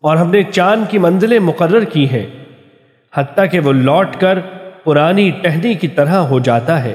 اور ہم نے چاند کی منزلیں مقرر کی ہیں، حتیٰ کہ وہ لوٹ کر پرانی ٹہنی کی طرح ہو جاتا ہے۔